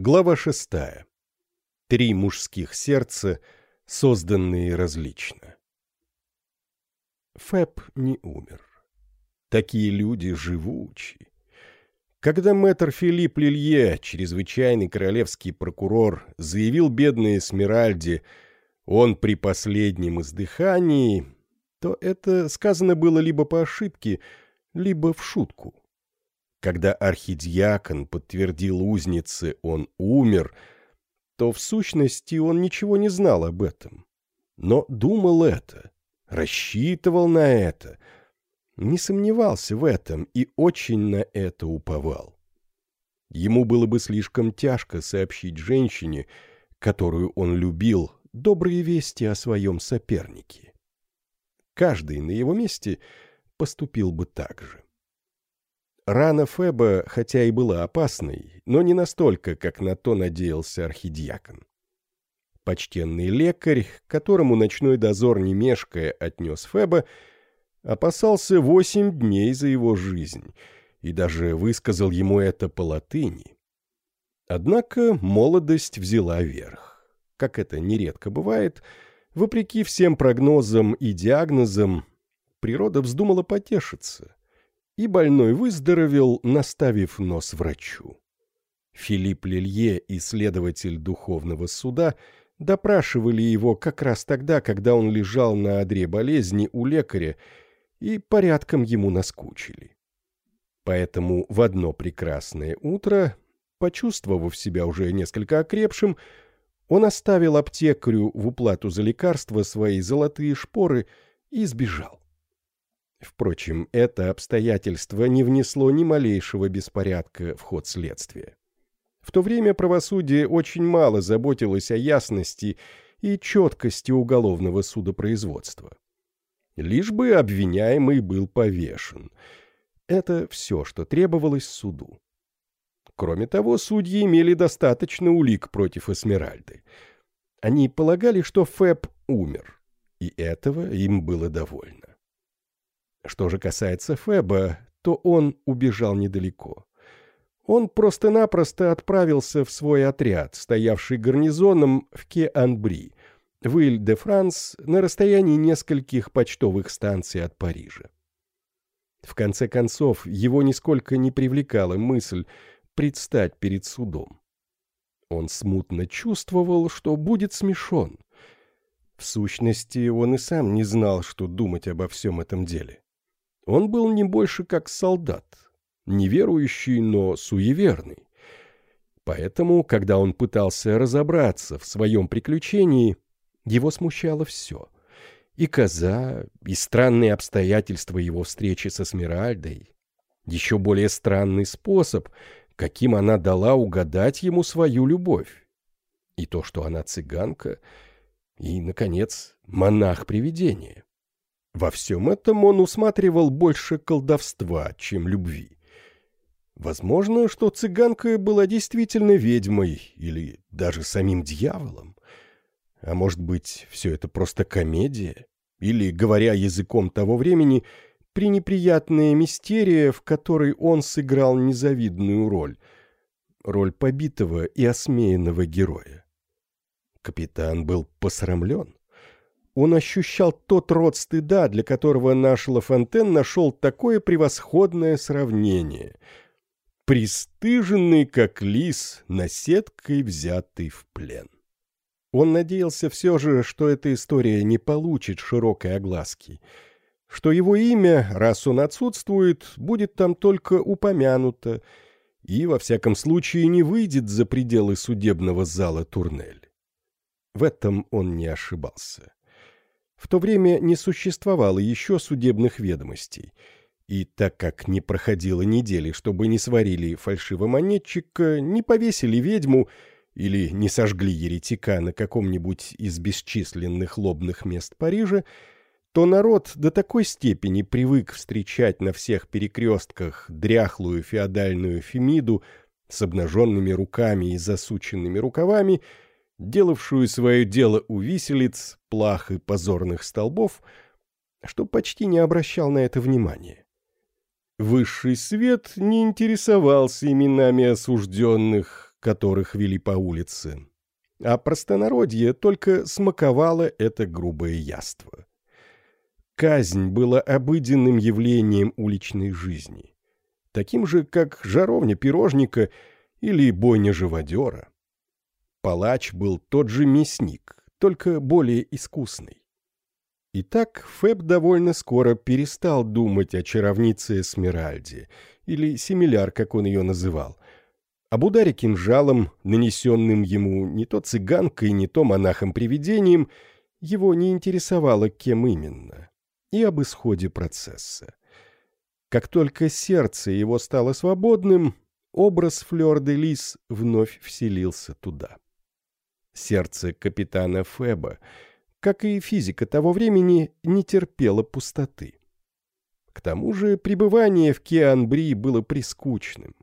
Глава шестая. Три мужских сердца, созданные различно. Фэб не умер. Такие люди живучи. Когда мэтр Филипп Лилье, чрезвычайный королевский прокурор, заявил бедной Эсмеральде, он при последнем издыхании, то это сказано было либо по ошибке, либо в шутку. Когда архидиакон подтвердил узнице «он умер», то в сущности он ничего не знал об этом. Но думал это, рассчитывал на это, не сомневался в этом и очень на это уповал. Ему было бы слишком тяжко сообщить женщине, которую он любил, добрые вести о своем сопернике. Каждый на его месте поступил бы так же. Рана Феба, хотя и была опасной, но не настолько, как на то надеялся архидиакон. Почтенный лекарь, которому ночной дозор не мешкая отнес Феба, опасался восемь дней за его жизнь и даже высказал ему это по латыни. Однако молодость взяла верх. Как это нередко бывает, вопреки всем прогнозам и диагнозам, природа вздумала потешиться и больной выздоровел, наставив нос врачу. Филипп Лилье и следователь духовного суда допрашивали его как раз тогда, когда он лежал на одре болезни у лекаря, и порядком ему наскучили. Поэтому в одно прекрасное утро, почувствовав себя уже несколько окрепшим, он оставил аптекарю в уплату за лекарства свои золотые шпоры и сбежал. Впрочем, это обстоятельство не внесло ни малейшего беспорядка в ход следствия. В то время правосудие очень мало заботилось о ясности и четкости уголовного судопроизводства. Лишь бы обвиняемый был повешен. Это все, что требовалось суду. Кроме того, судьи имели достаточно улик против Эсмеральды. Они полагали, что Фэб умер, и этого им было довольно. Что же касается Феба, то он убежал недалеко. Он просто-напросто отправился в свой отряд, стоявший гарнизоном в Ке-Анбри, в Иль-де-Франс, на расстоянии нескольких почтовых станций от Парижа. В конце концов, его нисколько не привлекала мысль предстать перед судом. Он смутно чувствовал, что будет смешон. В сущности, он и сам не знал, что думать обо всем этом деле. Он был не больше как солдат, неверующий, но суеверный. Поэтому, когда он пытался разобраться в своем приключении, его смущало все. И коза, и странные обстоятельства его встречи со Смиральдой, еще более странный способ, каким она дала угадать ему свою любовь. И то, что она цыганка, и, наконец, монах-привидение. Во всем этом он усматривал больше колдовства, чем любви. Возможно, что цыганка была действительно ведьмой или даже самим дьяволом. А может быть, все это просто комедия? Или, говоря языком того времени, пренеприятная мистерия, в которой он сыграл незавидную роль. Роль побитого и осмеянного героя. Капитан был посрамлен он ощущал тот род стыда, для которого наш Лафонтен нашел такое превосходное сравнение. Пристыженный, как лис, наседкой взятый в плен. Он надеялся все же, что эта история не получит широкой огласки, что его имя, раз он отсутствует, будет там только упомянуто и, во всяком случае, не выйдет за пределы судебного зала Турнель. В этом он не ошибался. В то время не существовало еще судебных ведомостей, и так как не проходило недели, чтобы не сварили фальшивомонетчика, не повесили ведьму или не сожгли еретика на каком-нибудь из бесчисленных лобных мест Парижа, то народ до такой степени привык встречать на всех перекрестках дряхлую феодальную Фемиду с обнаженными руками и засученными рукавами, делавшую свое дело у виселиц, плах и позорных столбов, что почти не обращал на это внимания. Высший свет не интересовался именами осужденных, которых вели по улице, а простонародье только смаковало это грубое яство. Казнь была обыденным явлением уличной жизни, таким же, как жаровня пирожника или бойня живодера. Палач был тот же мясник, только более искусный. Итак, Фэб довольно скоро перестал думать о чаровнице Смиральде, или Семиляр, как он ее называл, об ударе кинжалом, нанесенным ему не то цыганкой, не то монахом-привидением, его не интересовало, кем именно, и об исходе процесса. Как только сердце его стало свободным, образ Флёр де Лис вновь вселился туда. Сердце капитана Феба, как и физика того времени, не терпело пустоты. К тому же пребывание в Кеанбри было прискучным.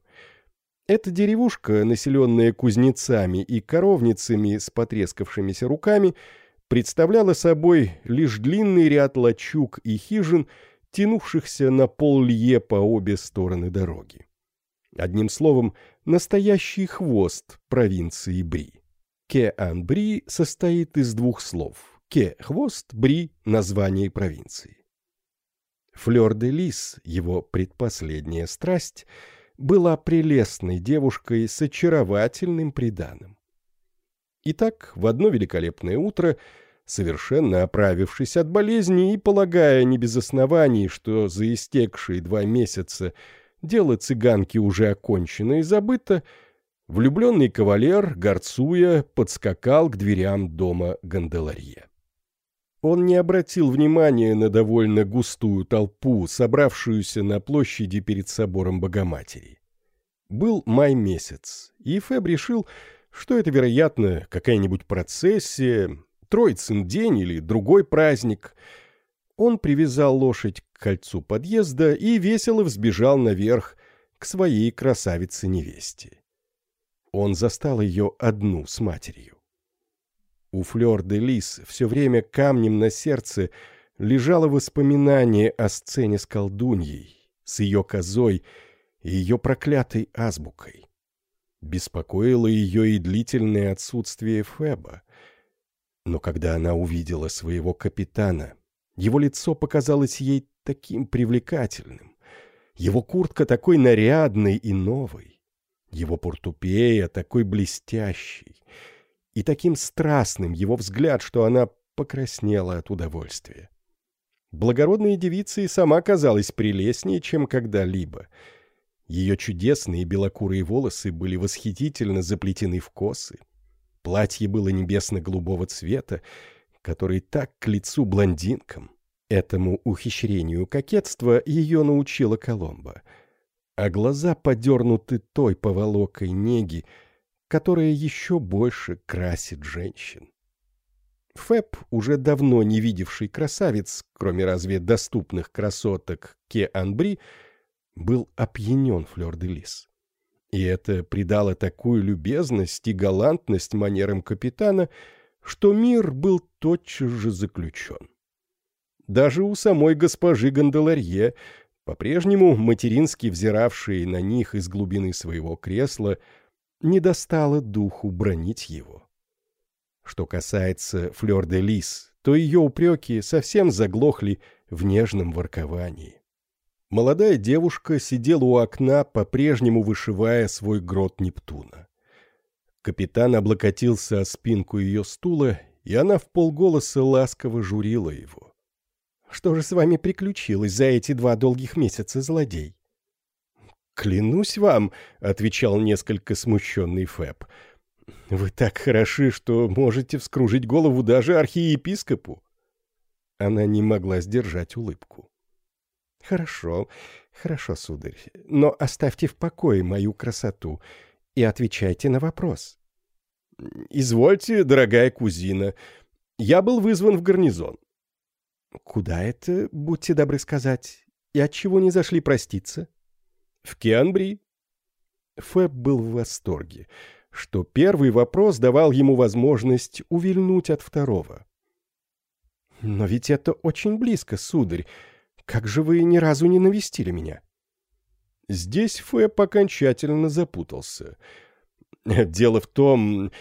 Эта деревушка, населенная кузнецами и коровницами с потрескавшимися руками, представляла собой лишь длинный ряд лачуг и хижин, тянувшихся на поллье по обе стороны дороги. Одним словом, настоящий хвост провинции Бри. Ке-Ан-Бри состоит из двух слов. Ке – хвост, Бри – название провинции. Флёр де Лис, его предпоследняя страсть, была прелестной девушкой с очаровательным приданым. Итак, в одно великолепное утро, совершенно оправившись от болезни и полагая не без оснований, что за истекшие два месяца дело цыганки уже окончено и забыто, Влюбленный кавалер, горцуя, подскакал к дверям дома Ганделарье. Он не обратил внимания на довольно густую толпу, собравшуюся на площади перед собором Богоматери. Был май месяц, и Феб решил, что это, вероятно, какая-нибудь процессия, Троицын день или другой праздник. Он привязал лошадь к кольцу подъезда и весело взбежал наверх к своей красавице-невесте он застал ее одну с матерью. У Флёр де Лис все время камнем на сердце лежало воспоминание о сцене с колдуньей, с ее козой и ее проклятой азбукой. Беспокоило ее и длительное отсутствие Феба. Но когда она увидела своего капитана, его лицо показалось ей таким привлекательным, его куртка такой нарядной и новой, его портупея такой блестящий и таким страстным его взгляд, что она покраснела от удовольствия. Благородная девица и сама казалась прелестнее, чем когда-либо. Ее чудесные белокурые волосы были восхитительно заплетены в косы. Платье было небесно-голубого цвета, который так к лицу блондинкам. Этому ухищрению кокетства ее научила Коломба — а глаза подернуты той поволокой неги, которая еще больше красит женщин. Фэб, уже давно не видевший красавиц, кроме разве доступных красоток Ке-Анбри, был опьянен Флёр-де-Лис. И это придало такую любезность и галантность манерам капитана, что мир был тотчас же заключен. Даже у самой госпожи Ганделарье по-прежнему матерински взиравшие на них из глубины своего кресла, не достало духу бронить его. Что касается Флёр де Лис, то ее упреки совсем заглохли в нежном ворковании. Молодая девушка сидела у окна, по-прежнему вышивая свой грот Нептуна. Капитан облокотился о спинку ее стула, и она в полголоса ласково журила его. Что же с вами приключилось за эти два долгих месяца, злодей?» «Клянусь вам», — отвечал несколько смущенный Фэб, — «вы так хороши, что можете вскружить голову даже архиепископу». Она не могла сдержать улыбку. «Хорошо, хорошо, сударь, но оставьте в покое мою красоту и отвечайте на вопрос». «Извольте, дорогая кузина, я был вызван в гарнизон. «Куда это, будьте добры сказать? И от чего не зашли проститься?» «В Кианбри». Фэб был в восторге, что первый вопрос давал ему возможность увильнуть от второго. «Но ведь это очень близко, сударь. Как же вы ни разу не навестили меня?» Здесь Фэб окончательно запутался. Дело в том,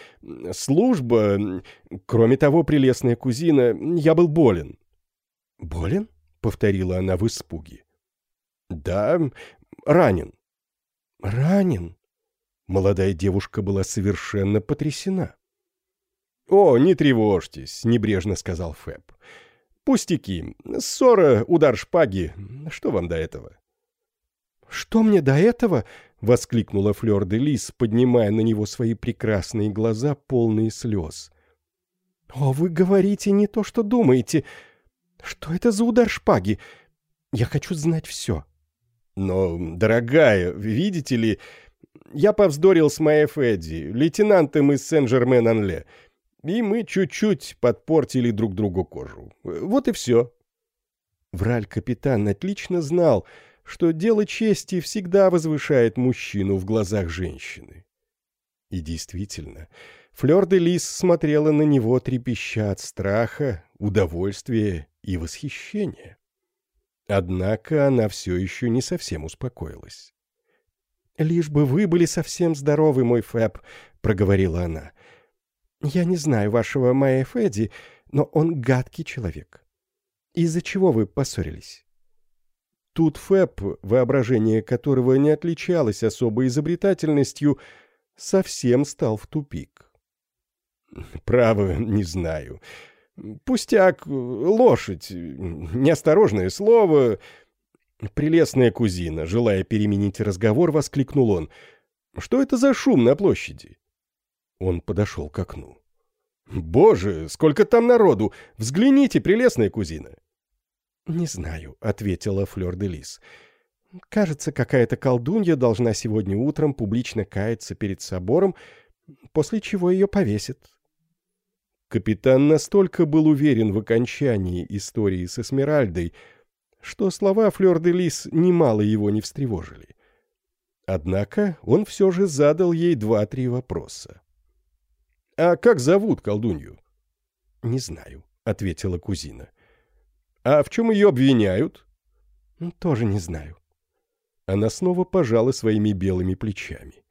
служба... Кроме того, прелестная кузина, я был болен. «Болен?» — повторила она в испуге. «Да, ранен». «Ранен?» Молодая девушка была совершенно потрясена. «О, не тревожьтесь», — небрежно сказал Фэб. «Пустяки. Ссора, удар шпаги. Что вам до этого?» «Что мне до этого?» — воскликнула Флёр де Лис, поднимая на него свои прекрасные глаза, полные слез. «О, вы говорите не то, что думаете. Что это за удар шпаги? Я хочу знать все». «Но, дорогая, видите ли, я повздорил с моей Федди, лейтенантом из Сен-Жермен-Анле, и мы чуть-чуть подпортили друг другу кожу. Вот и все». Враль-капитан отлично знал, что дело чести всегда возвышает мужчину в глазах женщины. И действительно, Флёр де Лис смотрела на него, трепеща от страха, удовольствия и восхищения. Однако она все еще не совсем успокоилась. «Лишь бы вы были совсем здоровы, мой Фэб», — проговорила она. «Я не знаю вашего Майя Фэдди, но он гадкий человек. Из-за чего вы поссорились?» Тут Фэб, воображение которого не отличалось особой изобретательностью, совсем стал в тупик. «Право, не знаю. Пустяк, лошадь, неосторожное слово...» «Прелестная кузина», желая переменить разговор, воскликнул он. «Что это за шум на площади?» Он подошел к окну. «Боже, сколько там народу! Взгляните, прелестная кузина!» «Не знаю», — ответила Флёр де Лис. «Кажется, какая-то колдунья должна сегодня утром публично каяться перед собором, после чего ее повесят». Капитан настолько был уверен в окончании истории с Эсмеральдой, что слова Флёр де Лис немало его не встревожили. Однако он все же задал ей два-три вопроса. «А как зовут колдунью?» «Не знаю», — ответила кузина. А в чем ее обвиняют? Тоже не знаю. Она снова пожала своими белыми плечами.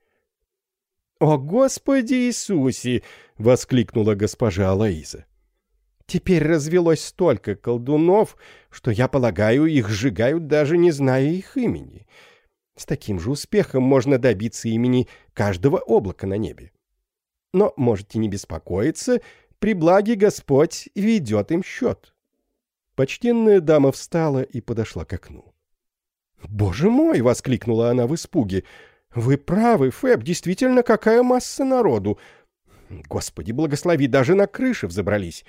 «О, Господи Иисусе!» — воскликнула госпожа Алаиза. «Теперь развелось столько колдунов, что, я полагаю, их сжигают, даже не зная их имени. С таким же успехом можно добиться имени каждого облака на небе. Но можете не беспокоиться, при благе Господь ведет им счет». Почтенная дама встала и подошла к окну. «Боже мой!» — воскликнула она в испуге. «Вы правы, Фэб, действительно какая масса народу! Господи, благослови, даже на крыше взобрались!»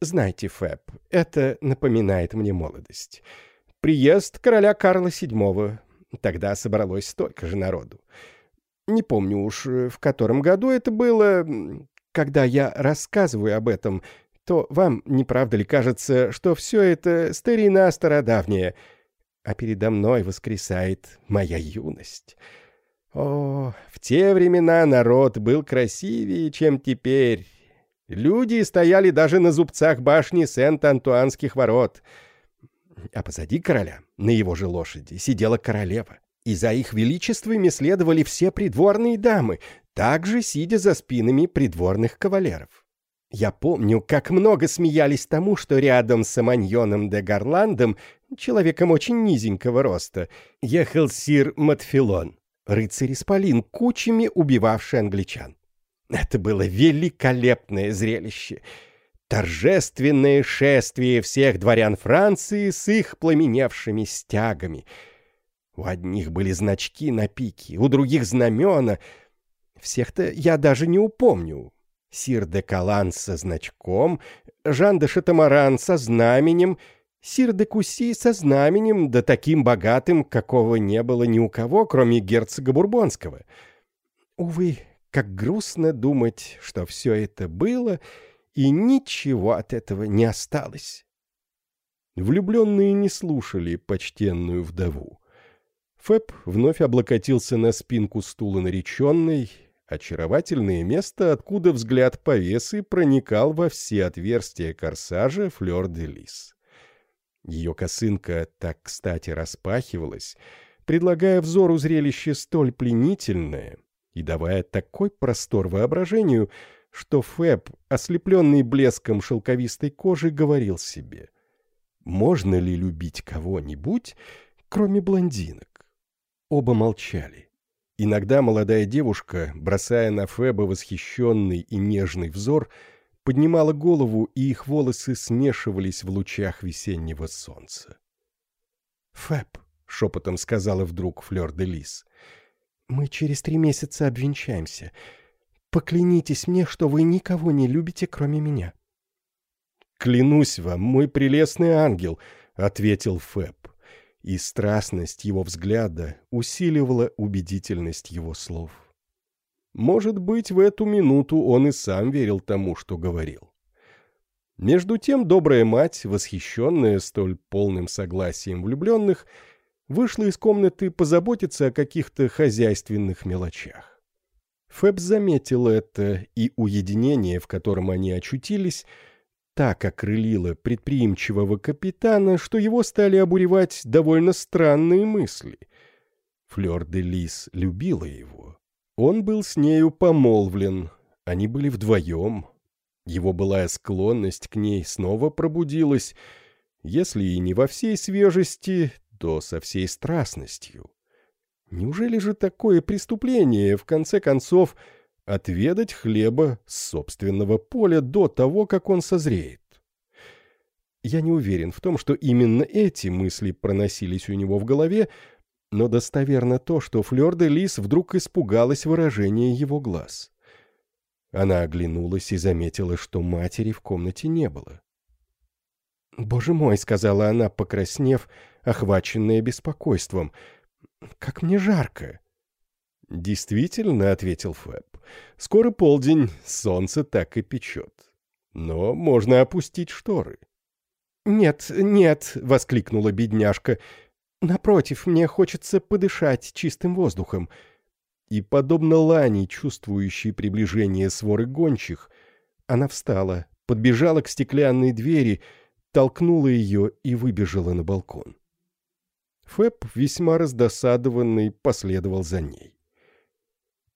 «Знаете, Фэб, это напоминает мне молодость. Приезд короля Карла VII. Тогда собралось столько же народу. Не помню уж, в котором году это было. Когда я рассказываю об этом, то вам, не правда ли, кажется, что все это старина стародавняя, а передо мной воскресает моя юность? О, в те времена народ был красивее, чем теперь. Люди стояли даже на зубцах башни Сент-Антуанских ворот. А позади короля, на его же лошади, сидела королева. И за их величествами следовали все придворные дамы, также сидя за спинами придворных кавалеров. Я помню, как много смеялись тому, что рядом с Аманьоном де Гарландом, человеком очень низенького роста, ехал сир Матфилон, рыцарь-исполин, кучами убивавший англичан. Это было великолепное зрелище. Торжественное шествие всех дворян Франции с их пламеневшими стягами. У одних были значки на пике, у других знамена. Всех-то я даже не упомню, Сир де Калан со значком, Жан де Шатамаран со знаменем, Сир де Куси со знаменем, да таким богатым, какого не было ни у кого, кроме герцога Бурбонского. Увы, как грустно думать, что все это было, и ничего от этого не осталось. Влюбленные не слушали почтенную вдову. Фэб вновь облокотился на спинку стула нареченной, Очаровательное место, откуда взгляд повесы проникал во все отверстия корсажа флёр-де-лис. Ее косынка так кстати распахивалась, предлагая взору зрелище столь пленительное, и давая такой простор воображению, что Фэб, ослепленный блеском шелковистой кожи, говорил себе, «Можно ли любить кого-нибудь, кроме блондинок?» Оба молчали. Иногда молодая девушка, бросая на Феба восхищенный и нежный взор, поднимала голову, и их волосы смешивались в лучах весеннего солнца. «Фэб», — шепотом сказала вдруг Флёр де Лис, — «мы через три месяца обвенчаемся. Поклянитесь мне, что вы никого не любите, кроме меня». «Клянусь вам, мой прелестный ангел», — ответил Фэб, и страстность его взгляда усиливала убедительность его слов. Может быть, в эту минуту он и сам верил тому, что говорил. Между тем добрая мать, восхищенная столь полным согласием влюбленных, вышла из комнаты позаботиться о каких-то хозяйственных мелочах. Фэб заметил это, и уединение, в котором они очутились, так окрылило предприимчивого капитана, что его стали обуревать довольно странные мысли. Флёр де Лис любила его. Он был с нею помолвлен, они были вдвоем. Его былая склонность к ней снова пробудилась, если и не во всей свежести, то со всей страстностью. Неужели же такое преступление, в конце концов, отведать хлеба с собственного поля до того, как он созреет? Я не уверен в том, что именно эти мысли проносились у него в голове, но достоверно то, что Флёр де Лис вдруг испугалась выражения его глаз. Она оглянулась и заметила, что матери в комнате не было. «Боже мой!» — сказала она, покраснев, охваченная беспокойством. «Как мне жарко!» «Действительно», — ответил Фэб, — «скоро полдень, солнце так и печет. Но можно опустить шторы». «Нет, нет», — воскликнула бедняжка, Напротив, мне хочется подышать чистым воздухом. И, подобно Лане, чувствующей приближение своры гончих, она встала, подбежала к стеклянной двери, толкнула ее и выбежала на балкон. Фэб, весьма раздосадованный, последовал за ней.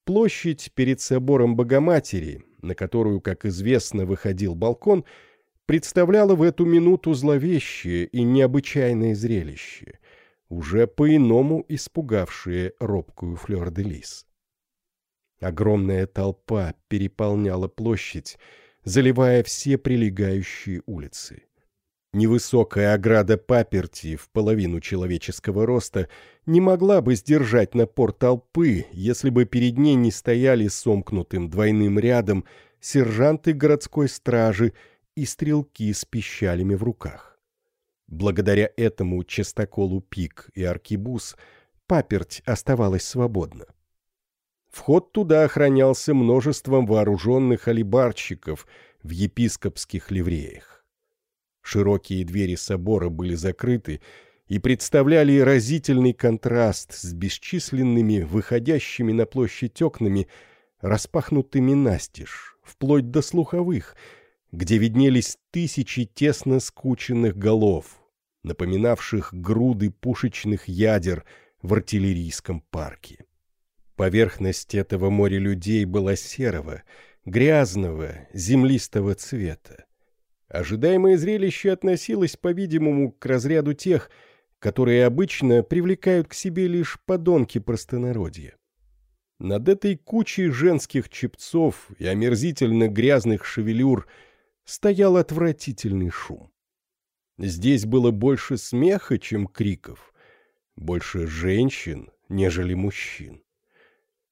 Площадь перед собором Богоматери, на которую, как известно, выходил балкон, представляла в эту минуту зловещее и необычайное зрелище уже по-иному испугавшие робкую Флёр-де-Лис. Огромная толпа переполняла площадь, заливая все прилегающие улицы. Невысокая ограда паперти в половину человеческого роста не могла бы сдержать напор толпы, если бы перед ней не стояли сомкнутым двойным рядом сержанты городской стражи и стрелки с пищалями в руках. Благодаря этому частоколу пик и аркибус паперть оставалась свободна. Вход туда охранялся множеством вооруженных алибарщиков в епископских ливреях. Широкие двери собора были закрыты и представляли разительный контраст с бесчисленными выходящими на площадь окнами, распахнутыми настежь, вплоть до слуховых, где виднелись тысячи тесно скученных голов, напоминавших груды пушечных ядер в артиллерийском парке. Поверхность этого моря людей была серого, грязного, землистого цвета. Ожидаемое зрелище относилось, по-видимому, к разряду тех, которые обычно привлекают к себе лишь подонки простонародья. Над этой кучей женских чепцов и омерзительно грязных шевелюр стоял отвратительный шум. Здесь было больше смеха, чем криков, больше женщин, нежели мужчин.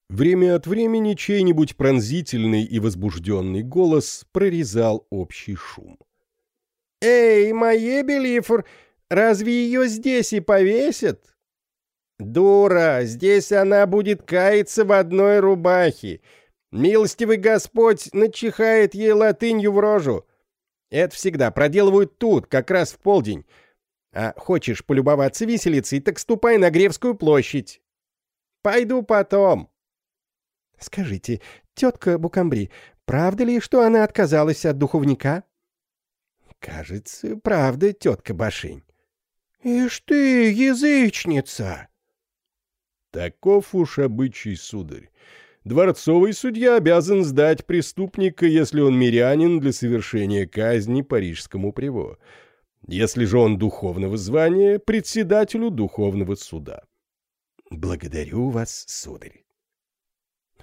Время от времени чей-нибудь пронзительный и возбужденный голос прорезал общий шум. «Эй, моей Белифор, разве ее здесь и повесят?» «Дура, здесь она будет каяться в одной рубахе. Милостивый Господь начихает ей латынью в рожу. Это всегда проделывают тут, как раз в полдень. А хочешь полюбоваться виселицей, так ступай на Гревскую площадь. Пойду потом. Скажите, тетка Букамбри, правда ли, что она отказалась от духовника? Кажется, правда, тетка Башинь. Ишь ты, язычница! Таков уж обычай, сударь. Дворцовый судья обязан сдать преступника, если он мирянин для совершения казни парижскому приво. Если же он духовного звания, председателю духовного суда. Благодарю вас, сударь.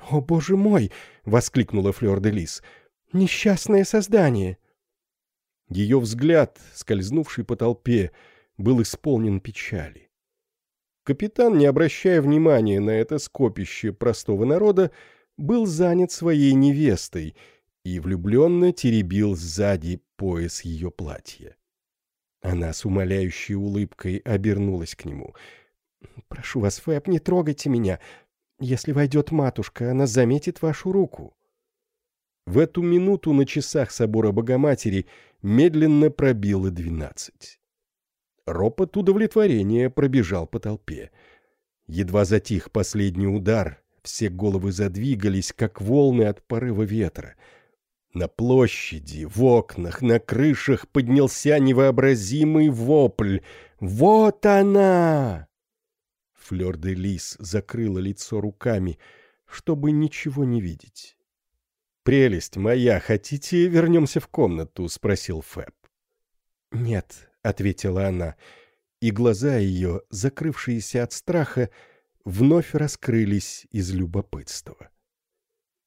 «О, боже мой!» — воскликнула Флёр де Лис. «Несчастное создание!» Ее взгляд, скользнувший по толпе, был исполнен печали. Капитан, не обращая внимания на это скопище простого народа, был занят своей невестой и влюбленно теребил сзади пояс ее платья. Она с умоляющей улыбкой обернулась к нему. «Прошу вас, Фэб, не трогайте меня. Если войдет матушка, она заметит вашу руку». В эту минуту на часах собора Богоматери медленно пробило двенадцать. Ропот удовлетворения пробежал по толпе. Едва затих последний удар, все головы задвигались, как волны от порыва ветра. На площади, в окнах, на крышах поднялся невообразимый вопль. «Вот она!» Флёр де Лис закрыла лицо руками, чтобы ничего не видеть. «Прелесть моя, хотите, вернемся в комнату?» — спросил Фэб. «Нет», — ответила она, и глаза ее, закрывшиеся от страха, вновь раскрылись из любопытства.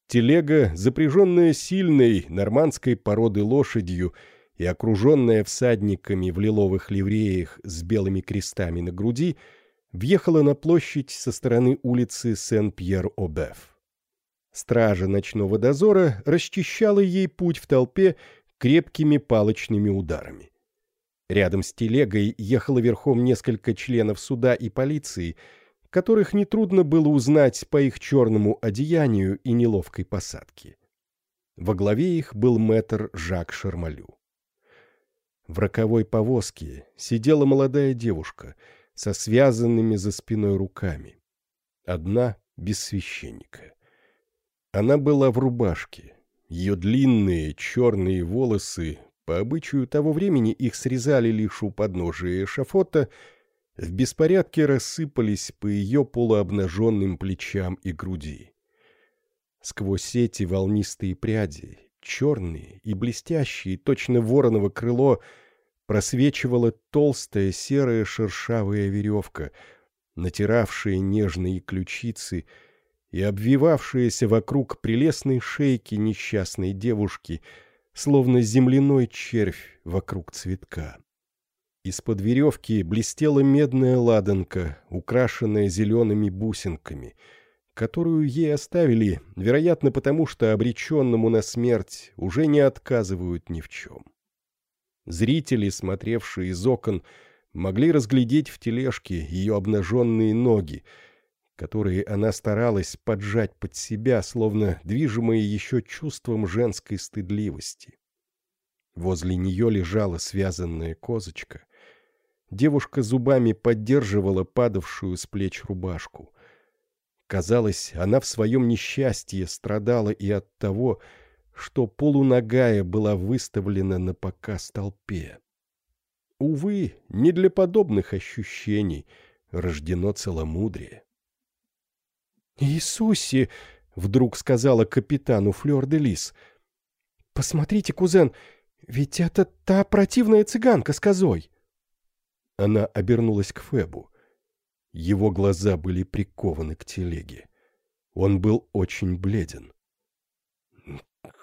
Телега, запряженная сильной нормандской породы лошадью и окруженная всадниками в лиловых ливреях с белыми крестами на груди, въехала на площадь со стороны улицы Сен-Пьер-Обеф. Стража ночного дозора расчищала ей путь в толпе крепкими палочными ударами. Рядом с телегой ехало верхом несколько членов суда и полиции, которых нетрудно было узнать по их черному одеянию и неловкой посадке. Во главе их был мэтр Жак Шармалю. В роковой повозке сидела молодая девушка со связанными за спиной руками. Одна без священника. Она была в рубашке. Ее длинные черные волосы, по обычаю того времени их срезали лишь у подножия эшафота, в беспорядке рассыпались по ее полуобнаженным плечам и груди. Сквозь эти волнистые пряди, черные и блестящие, точно вороново крыло, просвечивала толстая серая шершавая веревка, натиравшая нежные ключицы — и обвивавшаяся вокруг прелестной шейки несчастной девушки, словно земляной червь вокруг цветка. Из-под веревки блестела медная ладанка, украшенная зелеными бусинками, которую ей оставили, вероятно, потому что обреченному на смерть уже не отказывают ни в чем. Зрители, смотревшие из окон, могли разглядеть в тележке ее обнаженные ноги, которые она старалась поджать под себя, словно движимая еще чувством женской стыдливости. Возле нее лежала связанная козочка. Девушка зубами поддерживала падавшую с плеч рубашку. Казалось, она в своем несчастье страдала и от того, что полуногая была выставлена на показ толпе. Увы, не для подобных ощущений рождено целомудрие. «Иисусе!» — вдруг сказала капитану Флёр де Лис. «Посмотрите, кузен, ведь это та противная цыганка с козой!» Она обернулась к Фебу. Его глаза были прикованы к телеге. Он был очень бледен.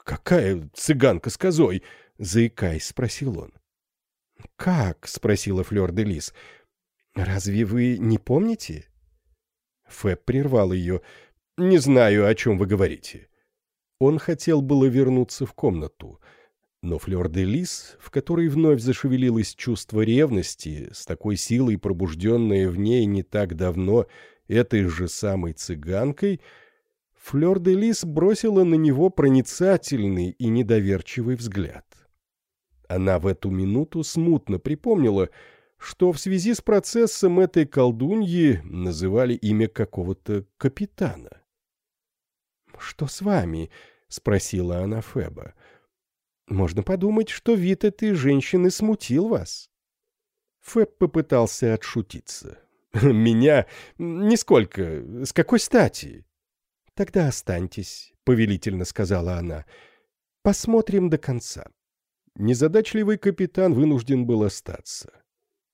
«Какая цыганка с козой?» — заикаясь, спросил он. «Как?» — спросила Флёр де Лис. «Разве вы не помните?» Фэб прервал ее. «Не знаю, о чем вы говорите». Он хотел было вернуться в комнату, но Флёр де Лис, в которой вновь зашевелилось чувство ревности, с такой силой пробужденное в ней не так давно этой же самой цыганкой, Флёр де Лис бросила на него проницательный и недоверчивый взгляд. Она в эту минуту смутно припомнила, что в связи с процессом этой колдуньи называли имя какого-то капитана. «Что с вами?» — спросила она Феба. «Можно подумать, что вид этой женщины смутил вас». Феб попытался отшутиться. «Меня? Нисколько. С какой стати?» «Тогда останьтесь», — повелительно сказала она. «Посмотрим до конца». Незадачливый капитан вынужден был остаться.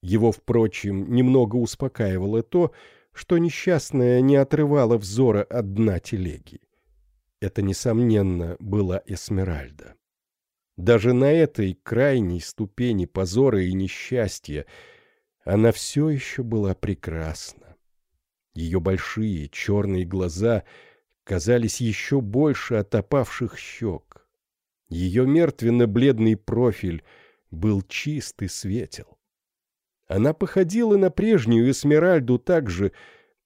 Его, впрочем, немного успокаивало то, что несчастная не отрывала взора от дна телеги. Это, несомненно, была Эсмеральда. Даже на этой крайней ступени позора и несчастья она все еще была прекрасна. Ее большие черные глаза казались еще больше отопавших щек. Ее мертвенно-бледный профиль был чист и светел. Она походила на прежнюю Эсмеральду так же,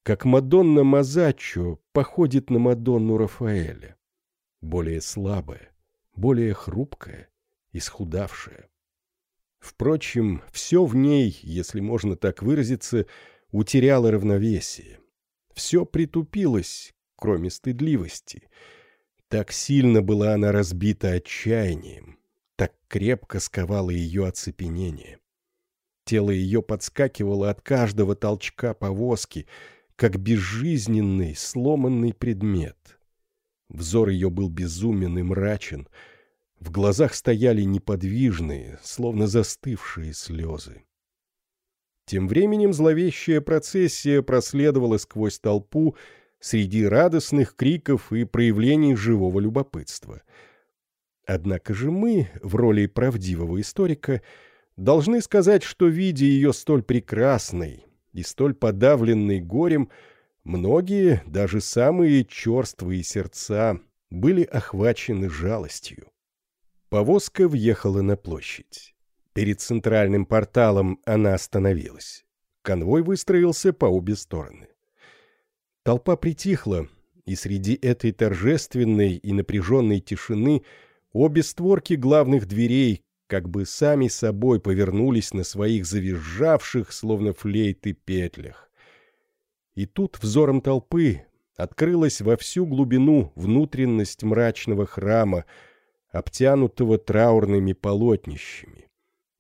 как Мадонна Мазаччо походит на Мадонну Рафаэля. Более слабая, более хрупкая, исхудавшая. Впрочем, все в ней, если можно так выразиться, утеряло равновесие. Все притупилось, кроме стыдливости. Так сильно была она разбита отчаянием, так крепко сковало ее оцепенение. Тело ее подскакивало от каждого толчка повозки, как безжизненный, сломанный предмет. Взор ее был безумен и мрачен. В глазах стояли неподвижные, словно застывшие слезы. Тем временем зловещая процессия проследовала сквозь толпу среди радостных криков и проявлений живого любопытства. Однако же мы, в роли правдивого историка, Должны сказать, что, видя ее столь прекрасной и столь подавленной горем, многие, даже самые черствые сердца, были охвачены жалостью. Повозка въехала на площадь. Перед центральным порталом она остановилась. Конвой выстроился по обе стороны. Толпа притихла, и среди этой торжественной и напряженной тишины обе створки главных дверей, как бы сами собой повернулись на своих завизжавших, словно флейты, петлях. И тут взором толпы открылась во всю глубину внутренность мрачного храма, обтянутого траурными полотнищами,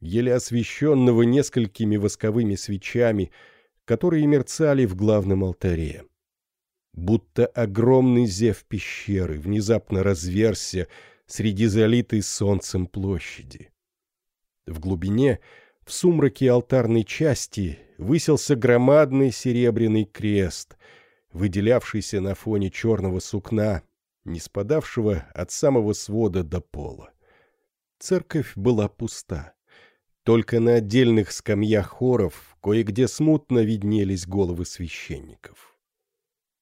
еле освещенного несколькими восковыми свечами, которые мерцали в главном алтаре. Будто огромный зев пещеры внезапно разверся среди залитой солнцем площади. В глубине, в сумраке алтарной части, высился громадный серебряный крест, выделявшийся на фоне черного сукна, не спадавшего от самого свода до пола. Церковь была пуста. Только на отдельных скамьях хоров кое-где смутно виднелись головы священников.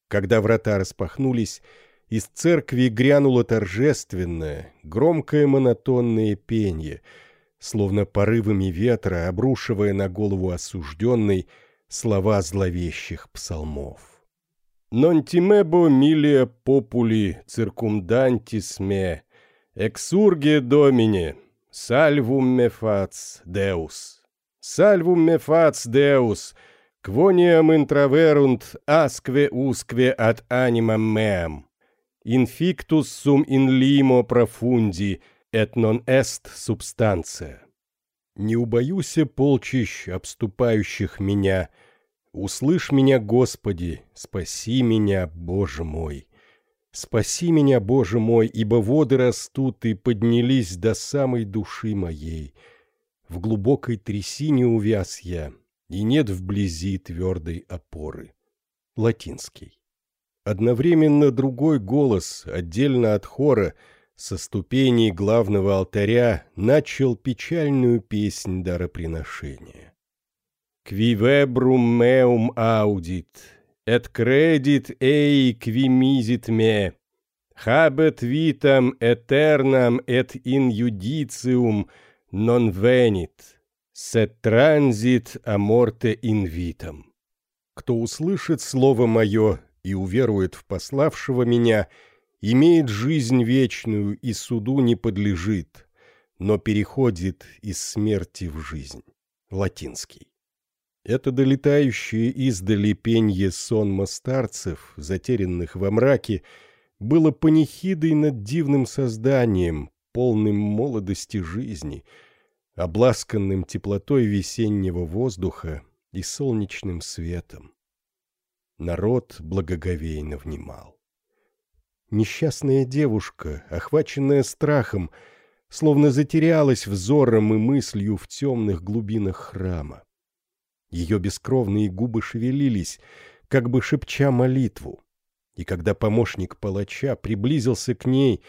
Когда врата распахнулись, из церкви грянуло торжественное, громкое монотонное пение — словно порывами ветра обрушивая на голову осужденной слова зловещих псалмов. «Non timebo milia populi circumdantis me, exurge domine, salvum me fac Deus, salvum me fac Deus, quoniam intraverunt asque usque ad animam meam, infictus sum in limo profundi, et non est субстанция. Не убоюся полчищ, обступающих меня. Услышь меня, Господи, спаси меня, Боже мой. Спаси меня, Боже мой, ибо воды растут и поднялись до самой души моей. В глубокой трясине увяз я, и нет вблизи твердой опоры. Латинский. Одновременно другой голос, отдельно от хора, — со ступеней главного алтаря начал печальную песнь дароприношения. «Qui vebrum meum audit, et credit ei qui misit me, habet vitam aeternam et in judicium non venit, sed transit a morte in vitam». Кто услышит слово мое и уверует в пославшего меня — имеет жизнь вечную и суду не подлежит, но переходит из смерти в жизнь. Латинский. Это долетающее издали пенье сонма старцев, затерянных во мраке, было панихидой над дивным созданием, полным молодости жизни, обласканным теплотой весеннего воздуха и солнечным светом. Народ благоговейно внимал. Несчастная девушка, охваченная страхом, словно затерялась взором и мыслью в темных глубинах храма. Ее бескровные губы шевелились, как бы шепча молитву. И когда помощник палача приблизился к ней,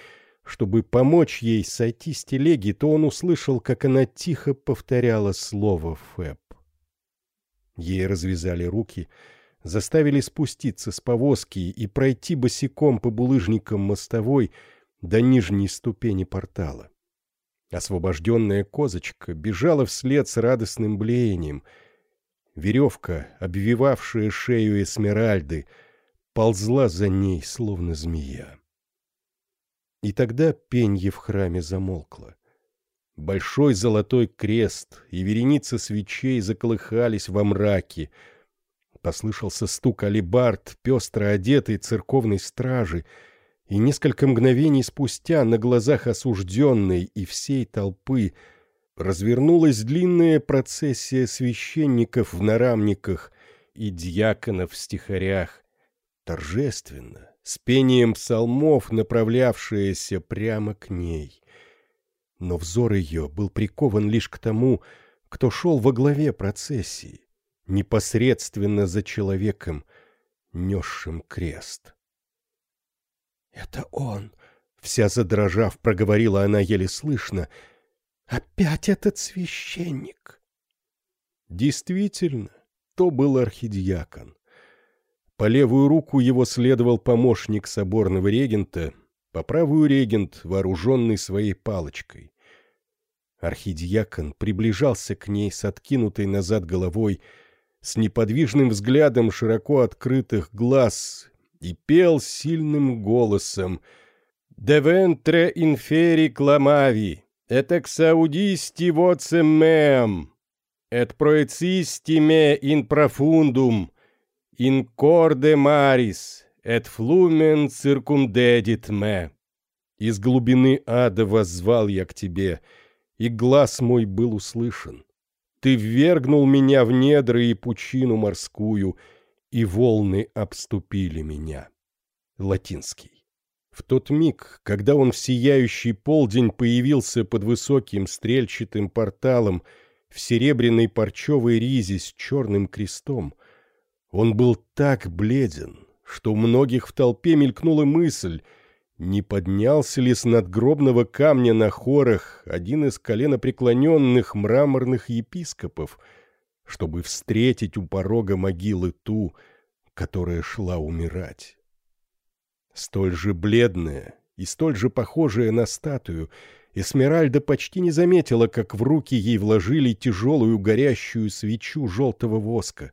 чтобы помочь ей сойти с телеги, то он услышал, как она тихо повторяла слово «Фэб». Ей развязали руки, заставили спуститься с повозки и пройти босиком по булыжникам мостовой до нижней ступени портала. Освобожденная козочка бежала вслед с радостным блеянием — Веревка, обвивавшая шею Эсмеральды, ползла за ней, словно змея. И тогда пенье в храме замолкло. Большой золотой крест и вереница свечей заколыхались во мраке. Послышался стук алибард, пестро одетой церковной стражи, и несколько мгновений спустя на глазах осужденной и всей толпы — развернулась длинная процессия священников в нарамниках и дьяконов в стихарях, торжественно, с пением псалмов, направлявшаяся прямо к ней. Но взор ее был прикован лишь к тому, кто шел во главе процессии, непосредственно за человеком, несшим крест. «Это он!» — вся задрожав, проговорила она еле слышно — Опять этот священник. Действительно, то был архидиакон. По левую руку его следовал помощник соборного регента, по правую регент, вооруженный своей палочкой. Архидиакон приближался к ней с откинутой назад головой, с неподвижным взглядом широко открытых глаз и пел сильным голосом «Девентре инфери кламави, exaudisti vocem meam, et proecisti me in profundum, in corde maris, et flumen circumdedit me. Из глубины ада воззвал я к тебе, и глаз мой был услышан. Ты ввергнул меня в недры и пучину морскую, и волны обступили меня. Латинский. В тот миг, когда он в сияющий полдень появился под высоким стрельчатым порталом в серебряной парчевой ризе с черным крестом, он был так бледен, что у многих в толпе мелькнула мысль, не поднялся ли с надгробного камня на хорах один из коленопреклоненных мраморных епископов, чтобы встретить у порога могилы ту, которая шла умирать. Столь же бледная и столь же похожая на статую, Эсмеральда почти не заметила, как в руки ей вложили тяжелую горящую свечу желтого воска.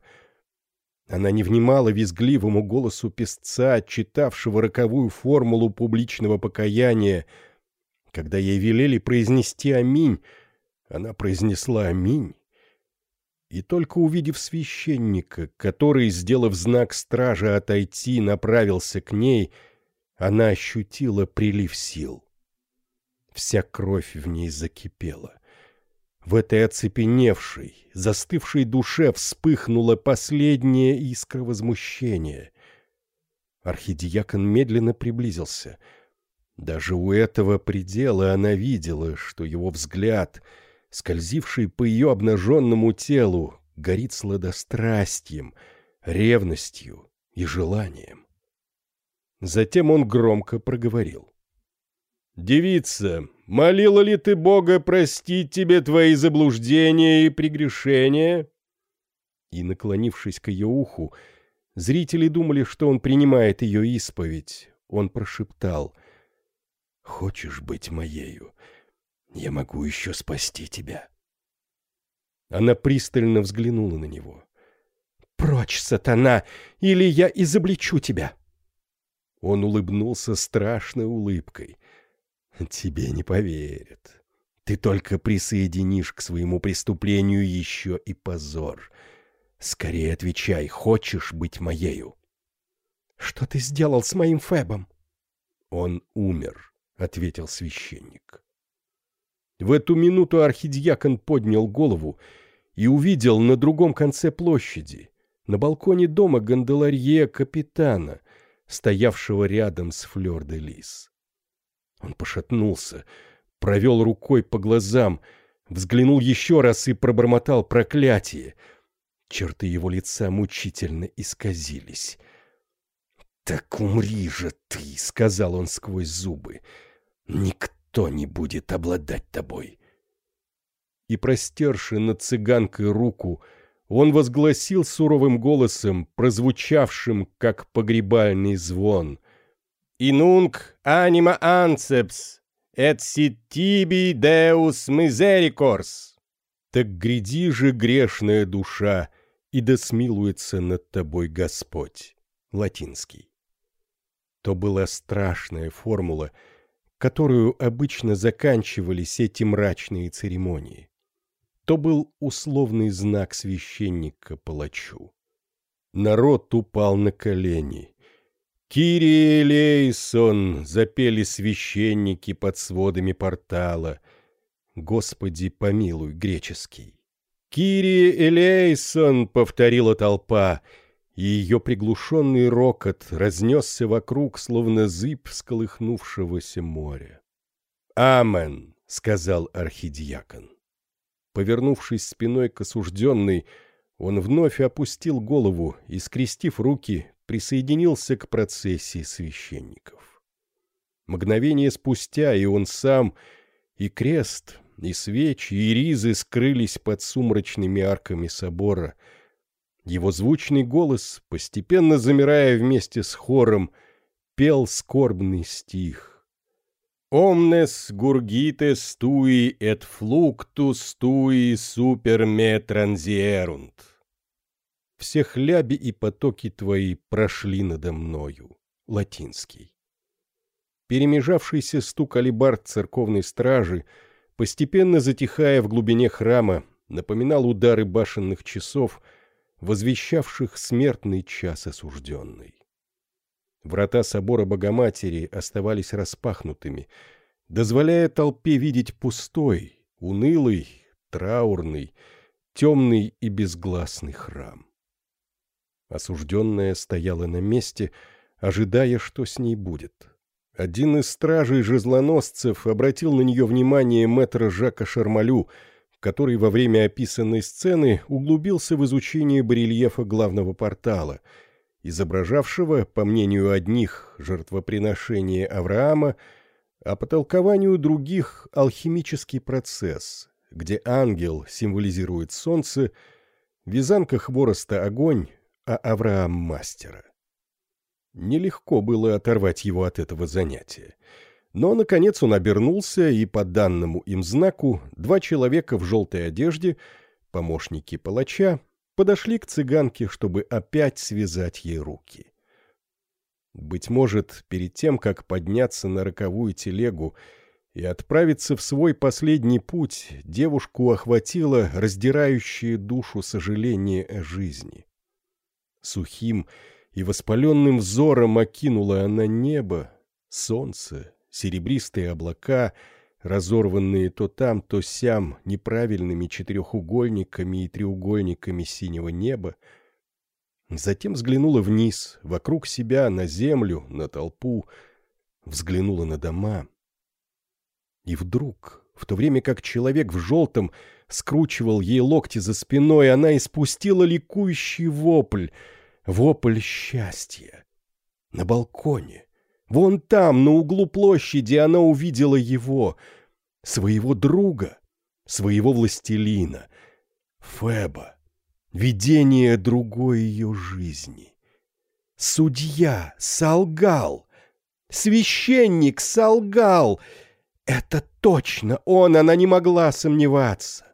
Она не внимала визгливому голосу песца, читавшего роковую формулу публичного покаяния. Когда ей велели произнести «Аминь», она произнесла «Аминь». И только увидев священника, который, сделав знак стража отойти, направился к ней — она ощутила прилив сил. Вся кровь в ней закипела. В этой оцепеневшей, застывшей душе вспыхнула последняя искра возмущения. Архидиакон медленно приблизился. Даже у этого предела она видела, что его взгляд, скользивший по ее обнаженному телу, горит сладострастием, ревностью и желанием. Затем он громко проговорил. «Девица, молила ли ты Бога простить тебе твои заблуждения и прегрешения?» И, наклонившись к ее уху, зрители думали, что он принимает ее исповедь. Он прошептал. «Хочешь быть моею? Я могу еще спасти тебя». Она пристально взглянула на него. «Прочь, сатана, или я изобличу тебя!» Он улыбнулся страшной улыбкой. «Тебе не поверят. Ты только присоединишь к своему преступлению еще и позор. Скорее отвечай, хочешь быть моею?» «Что ты сделал с моим Фебом?» «Он умер», — ответил священник. В эту минуту архидиакон поднял голову и увидел на другом конце площади, на балконе дома гондоларье капитана, стоявшего рядом с Флёр-де-Лис. Он пошатнулся, провел рукой по глазам, взглянул еще раз и пробормотал проклятие. Черты его лица мучительно исказились. «Так умри же ты!» — сказал он сквозь зубы. «Никто не будет обладать тобой!» И, простерши над цыганкой руку, он возгласил суровым голосом, прозвучавшим, как погребальный звон. «Инунг анима анцепс, et sit tibi deus misericors!» Так гряди же, грешная душа, и да смилуется над тобой Господь. Латинский. То была страшная формула, которую обычно заканчивались эти мрачные церемонии то был условный знак священника палачу. Народ упал на колени. «Кирии Лейсон!» — запели священники под сводами портала. «Господи, помилуй!» — греческий. «Кирии Элейсон!» — повторила толпа, и ее приглушенный рокот разнесся вокруг, словно зыб сколыхнувшегося моря. «Амен!» — сказал архидиакон. Повернувшись спиной к осужденной, он вновь опустил голову и, скрестив руки, присоединился к процессии священников. Мгновение спустя и он сам, и крест, и свечи, и ризы скрылись под сумрачными арками собора. Его звучный голос, постепенно замирая вместе с хором, пел скорбный стих. Omnes gurgites tui et fluctus tui super me transierunt. Все хляби и потоки твои прошли надо мною. Латинский. Перемежавшийся стук алибард церковной стражи, постепенно затихая в глубине храма, напоминал удары башенных часов, возвещавших смертный час осужденный. Врата собора Богоматери оставались распахнутыми, дозволяя толпе видеть пустой, унылый, траурный, темный и безгласный храм. Осужденная стояла на месте, ожидая, что с ней будет. Один из стражей жезлоносцев обратил на нее внимание мэтра Жака Шармалю, который во время описанной сцены углубился в изучение барельефа главного портала — изображавшего, по мнению одних, жертвоприношение Авраама, а по толкованию других – алхимический процесс, где ангел символизирует солнце, вязанка хвороста – огонь, а Авраам – мастера. Нелегко было оторвать его от этого занятия. Но, наконец, он обернулся, и по данному им знаку два человека в желтой одежде, помощники палача, подошли к цыганке, чтобы опять связать ей руки. Быть может, перед тем, как подняться на роковую телегу и отправиться в свой последний путь, девушку охватило раздирающее душу сожаление о жизни. Сухим и воспаленным взором окинула она небо, солнце, серебристые облака — разорванные то там, то сям неправильными четырехугольниками и треугольниками синего неба, затем взглянула вниз, вокруг себя, на землю, на толпу, взглянула на дома. И вдруг, в то время как человек в желтом скручивал ей локти за спиной, она испустила ликующий вопль, вопль счастья. На балконе, вон там, на углу площади, она увидела его — своего друга, своего властелина, Феба, видение другой ее жизни. Судья солгал, священник солгал. Это точно он, она не могла сомневаться.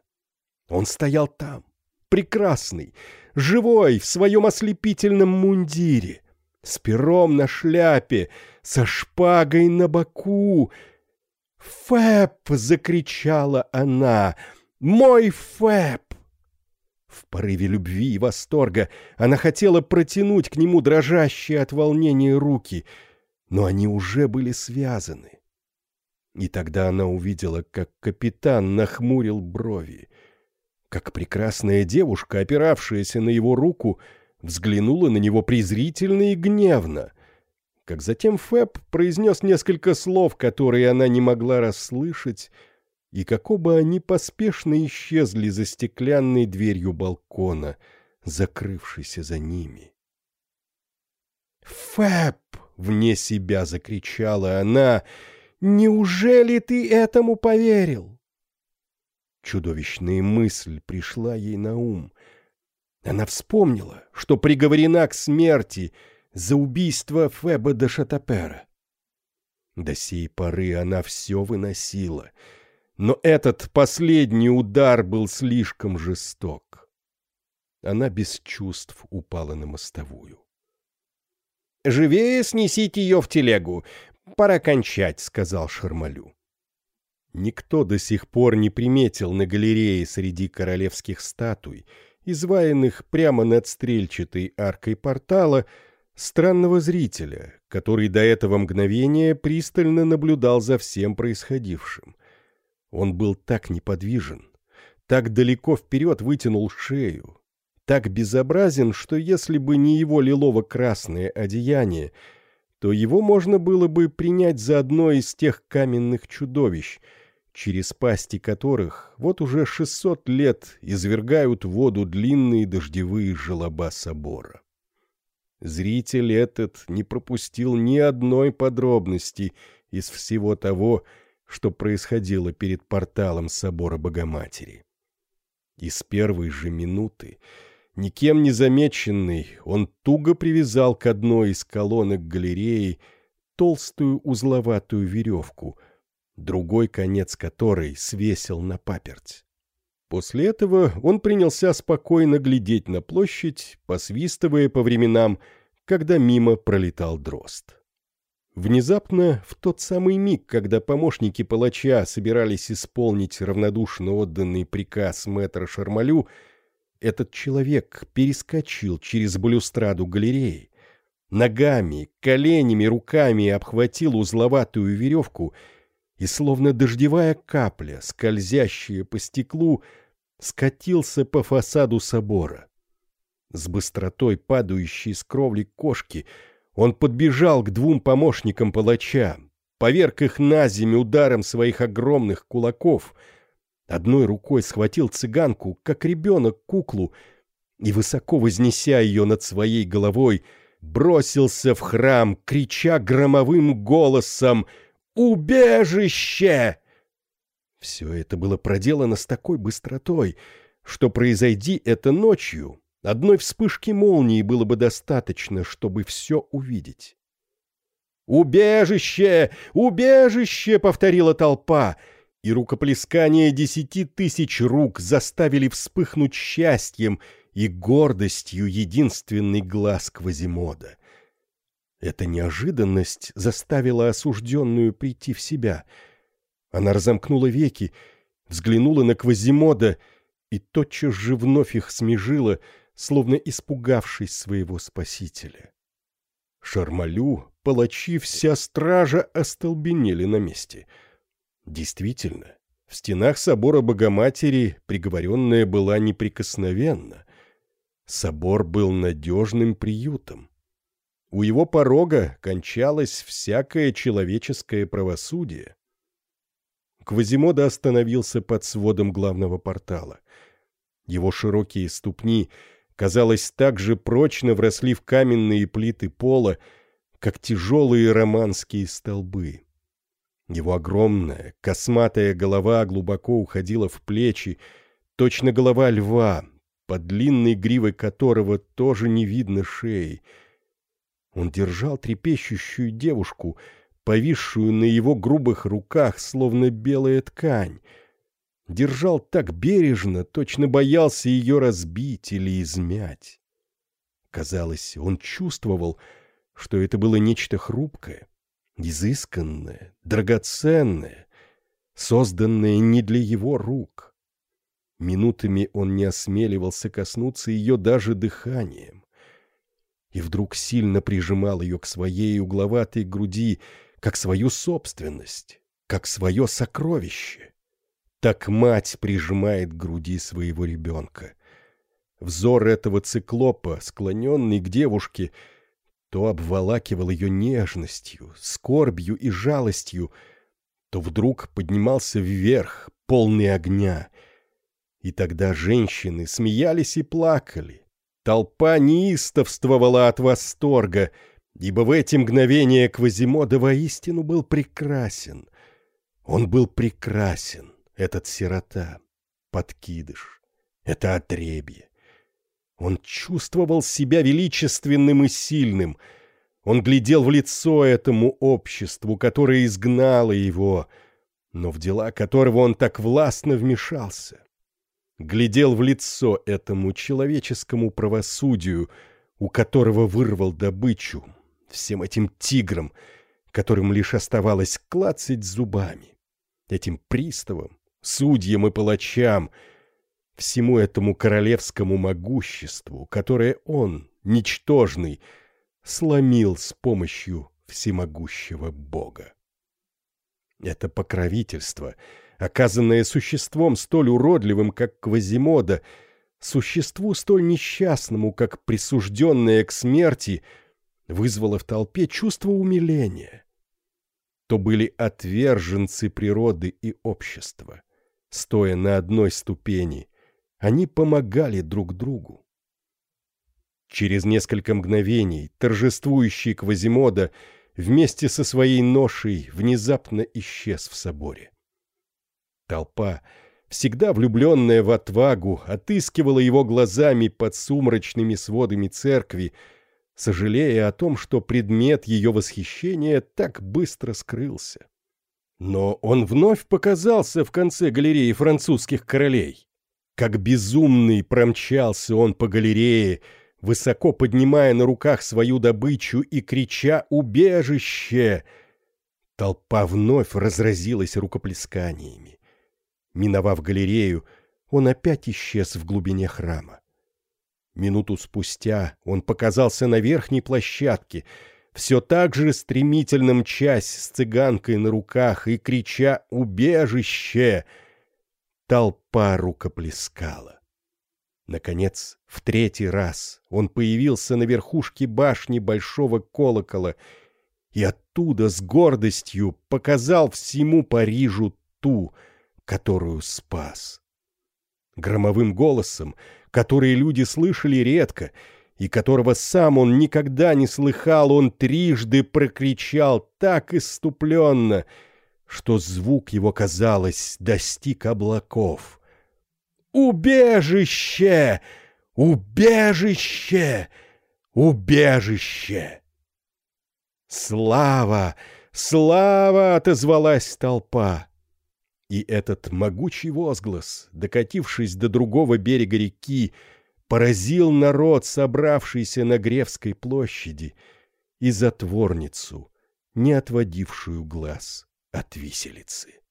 Он стоял там, прекрасный, живой, в своем ослепительном мундире, с пером на шляпе, со шпагой на боку, «Фэб!» — закричала она. «Мой Фэб!» В порыве любви и восторга она хотела протянуть к нему дрожащие от волнения руки, но они уже были связаны. И тогда она увидела, как капитан нахмурил брови, как прекрасная девушка, опиравшаяся на его руку, взглянула на него презрительно и гневно. как затем Фэб произнес несколько слов, которые она не могла расслышать, и как оба они поспешно исчезли за стеклянной дверью балкона, закрывшейся за ними. «Фэб!» — вне себя закричала она. «Неужели ты этому поверил?» Чудовищная мысль пришла ей на ум. Она вспомнила, что приговорена к смерти за убийство Феба де Шатапера. До сей поры она все выносила, но этот последний удар был слишком жесток. Она без чувств упала на мостовую. «Живее снесите ее в телегу. Пора кончать», — сказал Шармалю. Никто до сих пор не приметил на галерее среди королевских статуй, изваянных прямо над стрельчатой аркой портала, странного зрителя, который до этого мгновения пристально наблюдал за всем происходившим. Он был так неподвижен, так далеко вперед вытянул шею, так безобразен, что если бы не его лилово-красное одеяние, то его можно было бы принять за одно из тех каменных чудовищ — через пасти которых вот уже 600 лет извергают воду длинные дождевые желоба собора. Зритель этот не пропустил ни одной подробности из всего того, что происходило перед порталом собора Богоматери. И с первой же минуты, никем не замеченный, он туго привязал к одной из колонок галереи толстую узловатую веревку — другой конец которой свесил на паперть. После этого он принялся спокойно глядеть на площадь, посвистывая по временам, когда мимо пролетал дрозд. Внезапно, в тот самый миг, когда помощники палача собирались исполнить равнодушно отданный приказ мэтра Шармалю, этот человек перескочил через балюстраду галереи, ногами, коленями, руками обхватил узловатую веревку — и, словно дождевая капля, скользящая по стеклу, скатился по фасаду собора. С быстротой падающей с кровли кошки он подбежал к двум помощникам палача, поверг их на землю ударом своих огромных кулаков, одной рукой схватил цыганку, как ребенок куклу, и, высоко вознеся ее над своей головой, бросился в храм, крича громовым голосом — Убежище!» Все это было проделано с такой быстротой, что произойди это ночью, одной вспышки молнии было бы достаточно, чтобы все увидеть. «Убежище! Убежище!» — повторила толпа, и рукоплескание десяти тысяч рук заставили вспыхнуть счастьем и гордостью единственный глаз Квазимода. Эта неожиданность заставила осужденную прийти в себя. Она разомкнула веки, взглянула на Квазимода и тотчас же вновь их смежила, словно испугавшись своего спасителя. Шармалю, палачи, вся стража остолбенели на месте. Действительно, в стенах собора Богоматери приговоренная была неприкосновенна. Собор был надежным приютом. У его порога кончалось всякое человеческое правосудие. Квазимода остановился под сводом главного портала. Его широкие ступни, казалось, так же прочно вросли в каменные плиты пола, как тяжелые романские столбы. Его огромная, косматая голова глубоко уходила в плечи, точно голова льва, под длинной гривой которого тоже не видно шеи — он держал трепещущую девушку, повисшую на его грубых руках, словно белая ткань. Держал так бережно, точно боялся ее разбить или измять. Казалось, он чувствовал, что это было нечто хрупкое, изысканное, драгоценное, созданное не для его рук. Минутами он не осмеливался коснуться ее даже дыханием и вдруг сильно прижимал ее к своей угловатой груди, как свою собственность, как свое сокровище. Так мать прижимает к груди своего ребенка. Взор этого циклопа, склоненный к девушке, то обволакивал ее нежностью, скорбью и жалостью, то вдруг поднимался вверх, полный огня. И тогда женщины смеялись и плакали. Толпа неистовствовала от восторга, ибо в эти мгновения Квазимода воистину был прекрасен. Он был прекрасен, этот сирота, подкидыш, это отребье. Он чувствовал себя величественным и сильным. Он глядел в лицо этому обществу, которое изгнало его, но в дела которого он так властно вмешался. Глядел в лицо этому человеческому правосудию, у которого вырвал добычу, всем этим тиграм, которым лишь оставалось клацать зубами, этим приставам, судьям и палачам — всему этому королевскому могуществу, которое он, ничтожный, сломил с помощью всемогущего Бога. Это покровительство, оказанное существом столь уродливым, как Квазимода, существу столь несчастному, как присужденное к смерти, вызвало в толпе чувство умиления. То были отверженцы природы и общества, стоя на одной ступени, они помогали друг другу. Через несколько мгновений торжествующий Квазимода вместе со своей ношей внезапно исчез в соборе. Толпа, всегда влюбленная в отвагу, отыскивала его глазами под сумрачными сводами церкви, сожалея о том, что предмет ее восхищения так быстро скрылся. Но он вновь показался в конце галереи французских королей. Как безумный промчался он по галерее, высоко поднимая на руках свою добычу и крича «Убежище!». Толпа вновь разразилась рукоплесканиями. Миновав галерею, он опять исчез в глубине храма. Минуту спустя он показался на верхней площадке, все так же стремительно мчась с цыганкой на руках и крича «Убежище!», Толпа рукоплескала. Наконец, в третий раз он появился на верхушке башни большого колокола и оттуда с гордостью показал всему Парижу ту, которую спас. Громовым голосом, который люди слышали редко, и которого сам он никогда не слыхал, он трижды прокричал так иступленно — что звук его, казалось, достиг облаков. «Убежище! Убежище! Убежище!» «Слава! Слава!» — отозвалась толпа. И этот могучий возглас, докатившись до другого берега реки, поразил народ, собравшийся на Гревской площади, и затворницу, не отводившую глаз от виселицы.